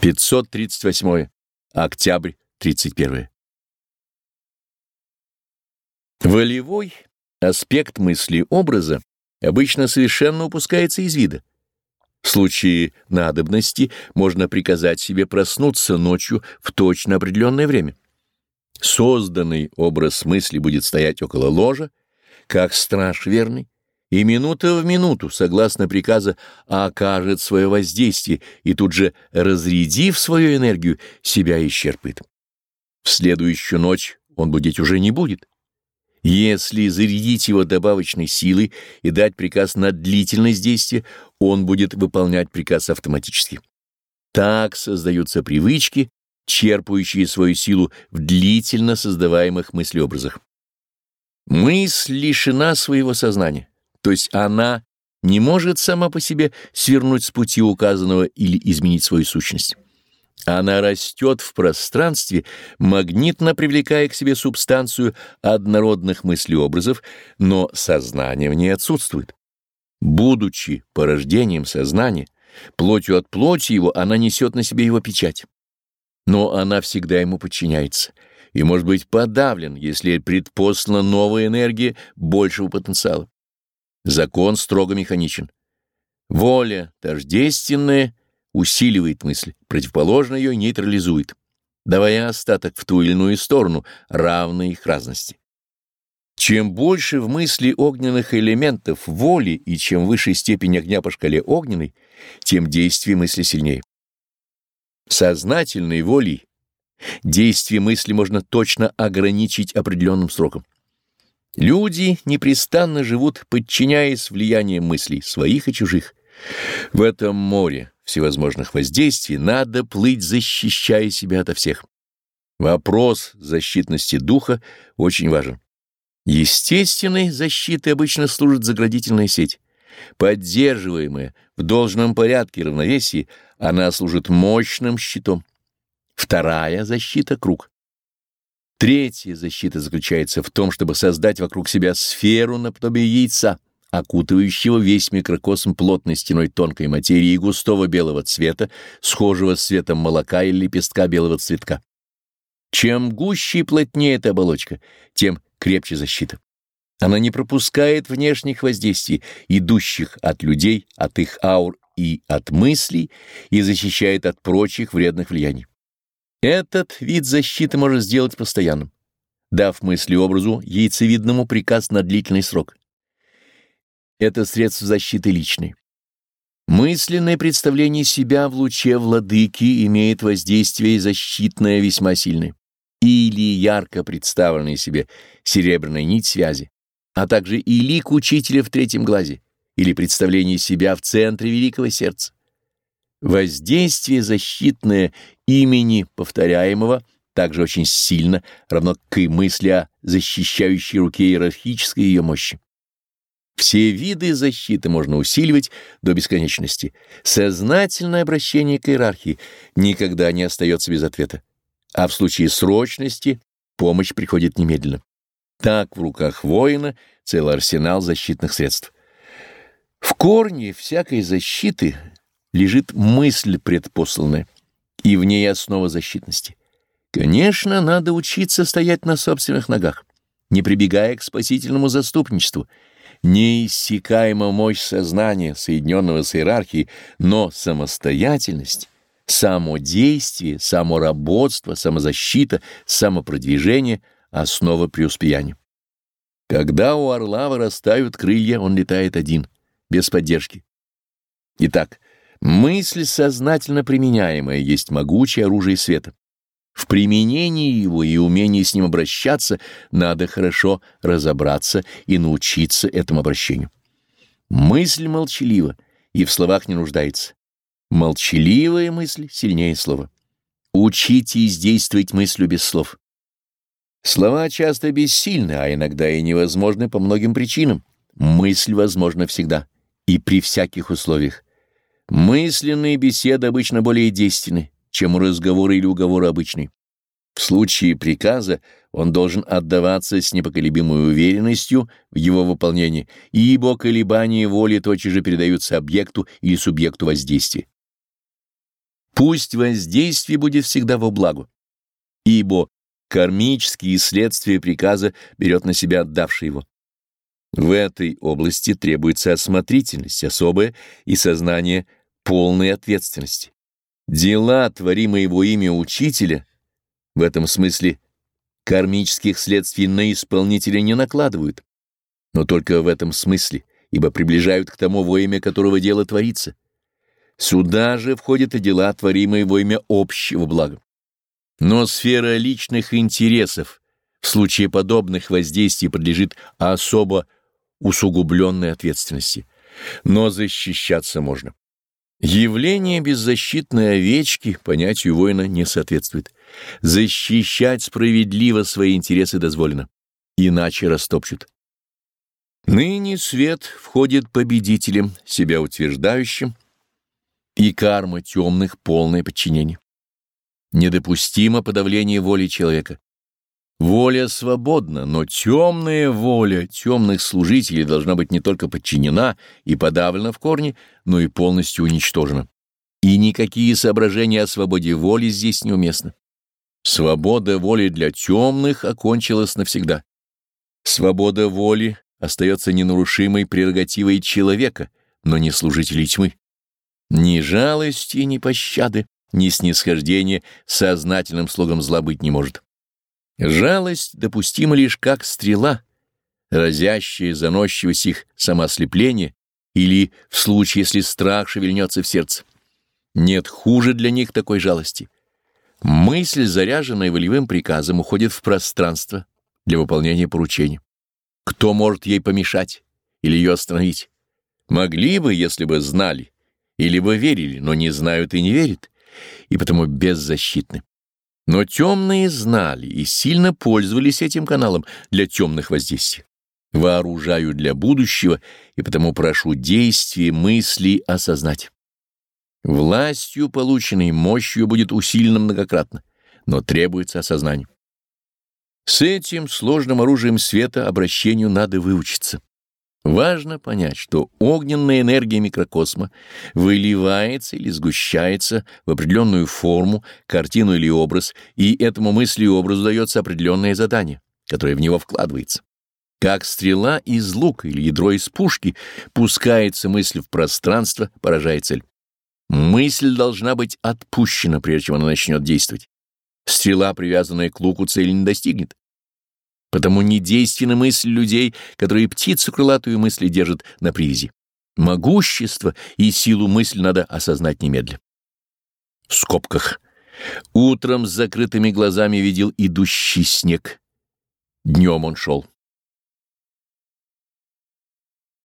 538. Октябрь 31. Волевой аспект мысли образа обычно совершенно упускается из вида. В случае надобности можно приказать себе проснуться ночью в точно определенное время. Созданный образ мысли будет стоять около ложа, как страж верный, и минута в минуту, согласно приказа, окажет свое воздействие и тут же, разрядив свою энергию, себя исчерпает. В следующую ночь он будить уже не будет. Если зарядить его добавочной силой и дать приказ на длительность действия, он будет выполнять приказ автоматически. Так создаются привычки, черпающие свою силу в длительно создаваемых мыслеобразах. Мысль лишена своего сознания то есть она не может сама по себе свернуть с пути указанного или изменить свою сущность. Она растет в пространстве, магнитно привлекая к себе субстанцию однородных мыслеобразов, но сознание в ней отсутствует. Будучи порождением сознания, плотью от плоти его, она несет на себе его печать. Но она всегда ему подчиняется и может быть подавлен, если предпослана новая энергия большего потенциала. Закон строго механичен. Воля тождественная усиливает мысль, противоположно ее нейтрализует, давая остаток в ту или иную сторону, равной их разности. Чем больше в мысли огненных элементов воли и чем выше степень огня по шкале огненной, тем действие мысли сильнее. Сознательной волей действие мысли можно точно ограничить определенным сроком. Люди непрестанно живут, подчиняясь влиянию мыслей своих и чужих. В этом море всевозможных воздействий надо плыть, защищая себя ото всех. Вопрос защитности духа очень важен. Естественной защитой обычно служит заградительная сеть. Поддерживаемая в должном порядке равновесии, она служит мощным щитом. Вторая защита — круг. Третья защита заключается в том, чтобы создать вокруг себя сферу наподобие яйца, окутывающего весь микрокосм плотной стеной тонкой материи и густого белого цвета, схожего с цветом молока или лепестка белого цветка. Чем гуще и плотнее эта оболочка, тем крепче защита. Она не пропускает внешних воздействий, идущих от людей, от их аур и от мыслей, и защищает от прочих вредных влияний. Этот вид защиты можно сделать постоянным, дав мысли-образу яйцевидному приказ на длительный срок. Это средство защиты личной. Мысленное представление себя в луче владыки имеет воздействие защитное весьма сильное. Или ярко представленная себе серебряная нить связи, а также и лик учителя в третьем глазе, или представление себя в центре великого сердца. Воздействие защитное имени повторяемого также очень сильно, равно к и мысли о защищающей руке иерархической ее мощи. Все виды защиты можно усиливать до бесконечности. Сознательное обращение к иерархии никогда не остается без ответа. А в случае срочности помощь приходит немедленно. Так в руках воина целый арсенал защитных средств. В корне всякой защиты лежит мысль предпосланная, и в ней основа защитности. Конечно, надо учиться стоять на собственных ногах, не прибегая к спасительному заступничеству. Неиссякаема мощь сознания, соединенного с иерархией, но самостоятельность, самодействие, самоработство, самозащита, самопродвижение — основа преуспеяния. Когда у орла вырастают крылья, он летает один, без поддержки. Итак, Мысль, сознательно применяемая, есть могучее оружие света. В применении его и умении с ним обращаться надо хорошо разобраться и научиться этому обращению. Мысль молчалива и в словах не нуждается. Молчаливая мысль сильнее слова. Учитесь действовать мыслью без слов. Слова часто бессильны, а иногда и невозможны по многим причинам. Мысль возможна всегда и при всяких условиях. Мысленные беседы обычно более действенны, чем разговоры или уговоры обычные. В случае приказа он должен отдаваться с непоколебимой уверенностью в его выполнении, ибо колебания воли тотчас же передаются объекту или субъекту воздействия. Пусть воздействие будет всегда во благо, ибо кармические следствия приказа берет на себя отдавший его. В этой области требуется осмотрительность особая и сознание полной ответственности. Дела, творимые во имя учителя, в этом смысле кармических следствий на исполнителя не накладывают, но только в этом смысле, ибо приближают к тому, во имя которого дело творится. Сюда же входят и дела, творимые во имя общего блага. Но сфера личных интересов в случае подобных воздействий подлежит особо усугубленной ответственности. Но защищаться можно. Явление беззащитной овечки понятию воина не соответствует. Защищать справедливо свои интересы дозволено, иначе растопчут. Ныне свет входит победителем, себя утверждающим, и карма темных полное подчинение. Недопустимо подавление воли человека. Воля свободна, но темная воля темных служителей должна быть не только подчинена и подавлена в корне, но и полностью уничтожена. И никакие соображения о свободе воли здесь неуместны. Свобода воли для темных окончилась навсегда. Свобода воли остается ненарушимой прерогативой человека, но не служителей тьмы. Ни жалости, ни пощады, ни снисхождения сознательным слогом зла быть не может. Жалость допустима лишь как стрела, разящая заносчивость их самоослепление или в случае, если страх шевельнется в сердце. Нет хуже для них такой жалости. Мысль, заряженная волевым приказом, уходит в пространство для выполнения поручения. Кто может ей помешать или ее остановить? Могли бы, если бы знали, или бы верили, но не знают и не верят, и потому беззащитны. Но темные знали и сильно пользовались этим каналом для темных воздействий. Вооружаю для будущего, и потому прошу действия мысли осознать. Властью, полученной мощью, будет усилено многократно, но требуется осознание. С этим сложным оружием света обращению надо выучиться. Важно понять, что огненная энергия микрокосма выливается или сгущается в определенную форму, картину или образ, и этому мысли и образу дается определенное задание, которое в него вкладывается. Как стрела из лука или ядро из пушки пускается мысль в пространство, поражая цель. Мысль должна быть отпущена, прежде чем она начнет действовать. Стрела, привязанная к луку, цели не достигнет. Потому недейственны мысли людей, которые птицу крылатую мысли держат на привязи. Могущество и силу мысли надо осознать немедля. В скобках. Утром с закрытыми глазами видел идущий снег. Днем он шел.